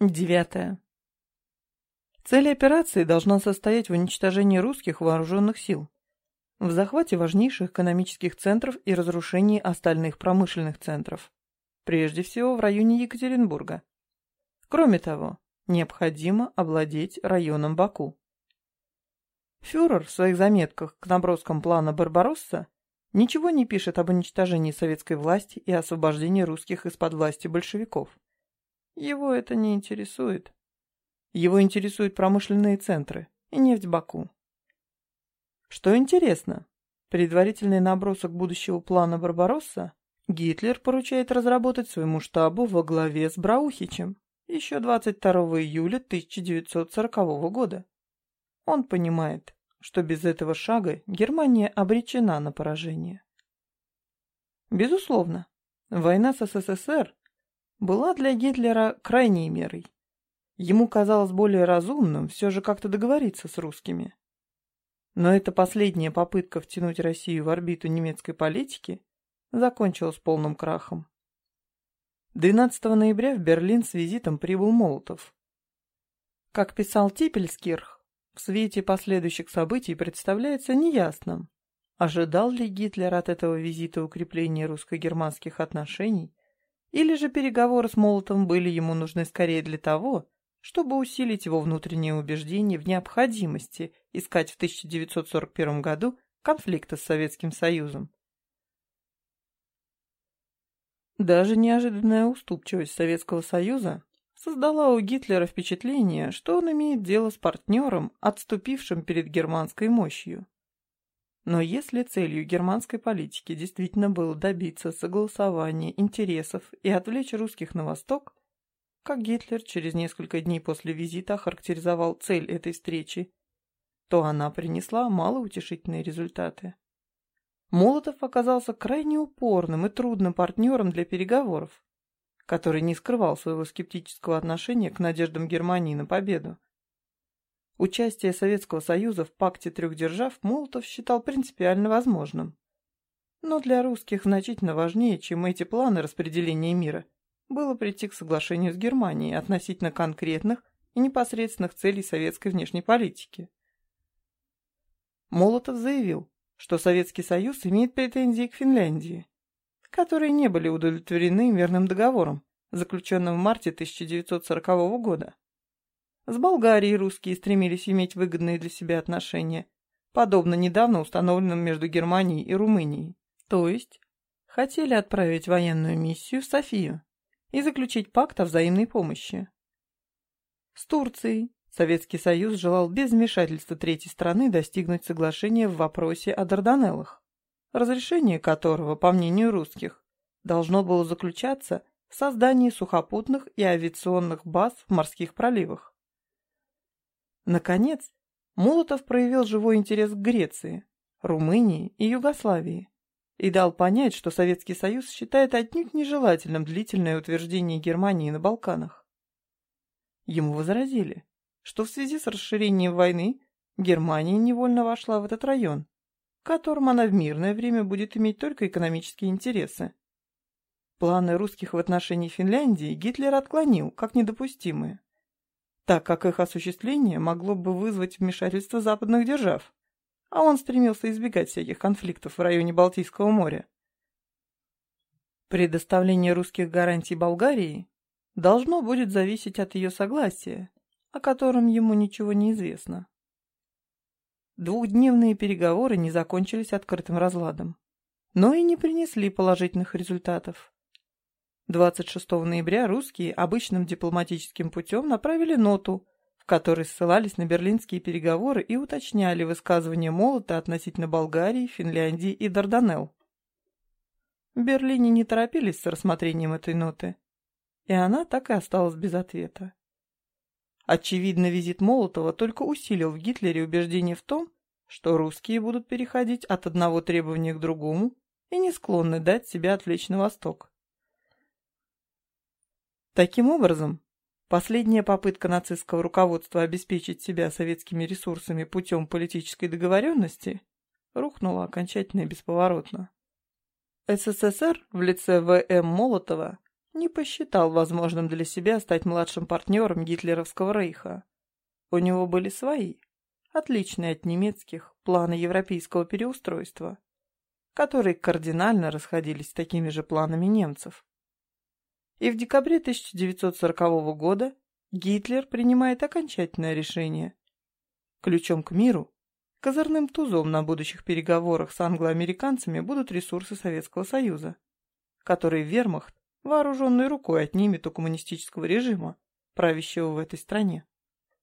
Девятое. Цель операции должна состоять в уничтожении русских вооруженных сил, в захвате важнейших экономических центров и разрушении остальных промышленных центров, прежде всего в районе Екатеринбурга. Кроме того, необходимо овладеть районом Баку. Фюрер в своих заметках к наброскам плана Барбаросса ничего не пишет об уничтожении советской власти и освобождении русских из-под власти большевиков. Его это не интересует. Его интересуют промышленные центры и нефть Баку. Что интересно, предварительный набросок будущего плана Барбаросса Гитлер поручает разработать своему штабу во главе с Браухичем еще 22 июля 1940 года. Он понимает, что без этого шага Германия обречена на поражение. Безусловно, война с СССР была для Гитлера крайней мерой. Ему казалось более разумным все же как-то договориться с русскими. Но эта последняя попытка втянуть Россию в орбиту немецкой политики закончилась полным крахом. 12 ноября в Берлин с визитом прибыл Молотов. Как писал Типельскирх, в свете последующих событий представляется неясным, ожидал ли Гитлер от этого визита укрепления русско-германских отношений, или же переговоры с Молотовым были ему нужны скорее для того, чтобы усилить его внутреннее убеждение в необходимости искать в 1941 году конфликта с Советским Союзом. Даже неожиданная уступчивость Советского Союза создала у Гитлера впечатление, что он имеет дело с партнером, отступившим перед германской мощью. Но если целью германской политики действительно было добиться согласования интересов и отвлечь русских на восток, как Гитлер через несколько дней после визита охарактеризовал цель этой встречи, то она принесла малоутешительные результаты. Молотов оказался крайне упорным и трудным партнером для переговоров, который не скрывал своего скептического отношения к надеждам Германии на победу. Участие Советского Союза в пакте трех держав Молотов считал принципиально возможным. Но для русских значительно важнее, чем эти планы распределения мира, было прийти к соглашению с Германией относительно конкретных и непосредственных целей советской внешней политики. Молотов заявил, что Советский Союз имеет претензии к Финляндии, которые не были удовлетворены мирным договором, заключенным в марте 1940 года. С Болгарией русские стремились иметь выгодные для себя отношения, подобно недавно установленным между Германией и Румынией. То есть, хотели отправить военную миссию в Софию и заключить пакт о взаимной помощи. С Турцией Советский Союз желал без вмешательства третьей страны достигнуть соглашения в вопросе о Дарданеллах, разрешение которого, по мнению русских, должно было заключаться в создании сухопутных и авиационных баз в морских проливах. Наконец, Молотов проявил живой интерес к Греции, Румынии и Югославии и дал понять, что Советский Союз считает отнюдь нежелательным длительное утверждение Германии на Балканах. Ему возразили, что в связи с расширением войны Германия невольно вошла в этот район, в котором она в мирное время будет иметь только экономические интересы. Планы русских в отношении Финляндии Гитлер отклонил как недопустимые, так как их осуществление могло бы вызвать вмешательство западных держав, а он стремился избегать всяких конфликтов в районе Балтийского моря. Предоставление русских гарантий Болгарии должно будет зависеть от ее согласия, о котором ему ничего не известно. Двухдневные переговоры не закончились открытым разладом, но и не принесли положительных результатов. 26 ноября русские обычным дипломатическим путем направили ноту, в которой ссылались на берлинские переговоры и уточняли высказывания Молота относительно Болгарии, Финляндии и Дарданелл. В Берлине не торопились с рассмотрением этой ноты, и она так и осталась без ответа. Очевидно, визит Молотова только усилил в Гитлере убеждение в том, что русские будут переходить от одного требования к другому и не склонны дать себя отвлечь на восток. Таким образом, последняя попытка нацистского руководства обеспечить себя советскими ресурсами путем политической договоренности рухнула окончательно и бесповоротно. СССР в лице В.М. Молотова не посчитал возможным для себя стать младшим партнером гитлеровского рейха. У него были свои, отличные от немецких, планы европейского переустройства, которые кардинально расходились с такими же планами немцев. И в декабре 1940 года Гитлер принимает окончательное решение. Ключом к миру, козырным тузом на будущих переговорах с англоамериканцами будут ресурсы Советского Союза, которые вермахт вооруженной рукой отнимет у коммунистического режима, правящего в этой стране.